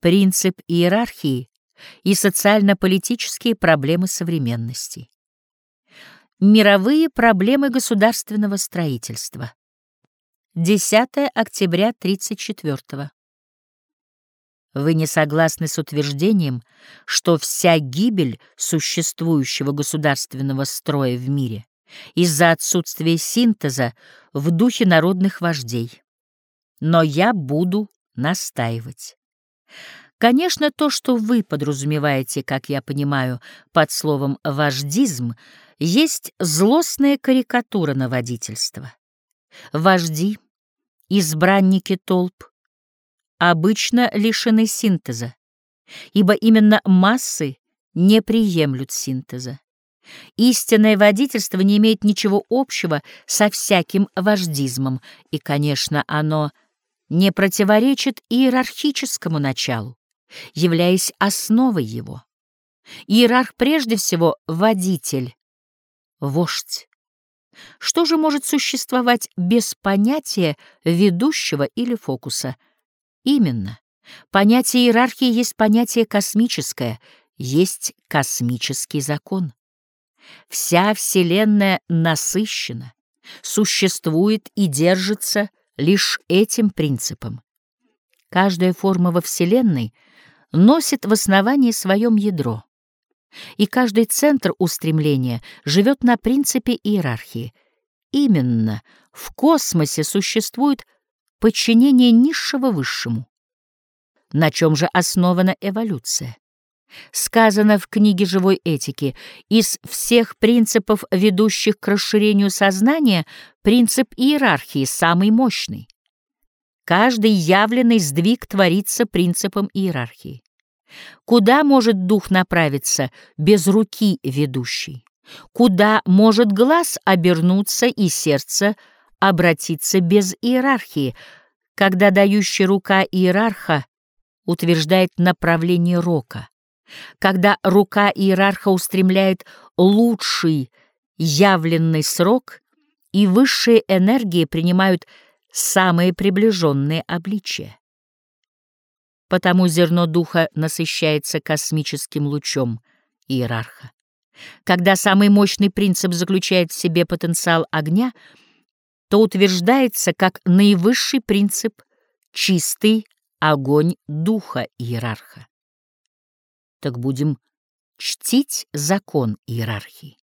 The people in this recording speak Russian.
принцип иерархии и социально-политические проблемы современности. Мировые проблемы государственного строительства. 10 октября 34 -го. Вы не согласны с утверждением, что вся гибель существующего государственного строя в мире из-за отсутствия синтеза в духе народных вождей. Но я буду настаивать. Конечно, то, что вы подразумеваете, как я понимаю, под словом «вождизм», есть злостная карикатура на водительство. Вожди, избранники толп, обычно лишены синтеза, ибо именно массы не приемлют синтеза. Истинное водительство не имеет ничего общего со всяким вождизмом, и, конечно, оно не противоречит иерархическому началу, являясь основой его. Иерарх прежде всего водитель, вождь. Что же может существовать без понятия ведущего или фокуса? Именно. Понятие иерархии есть понятие космическое, есть космический закон. Вся Вселенная насыщена, существует и держится лишь этим принципом. Каждая форма во Вселенной носит в основании своем ядро, и каждый центр устремления живет на принципе иерархии. Именно в космосе существует подчинение низшего высшему. На чем же основана эволюция? Сказано в книге живой этики, из всех принципов, ведущих к расширению сознания, принцип иерархии самый мощный. Каждый явленный сдвиг творится принципом иерархии. Куда может дух направиться без руки ведущей? Куда может глаз обернуться и сердце обратиться без иерархии, когда дающая рука иерарха утверждает направление рока? Когда рука иерарха устремляет лучший явленный срок, и высшие энергии принимают самые приближенные обличия. Потому зерно духа насыщается космическим лучом иерарха. Когда самый мощный принцип заключает в себе потенциал огня, то утверждается как наивысший принцип чистый огонь духа иерарха так будем чтить закон иерархии.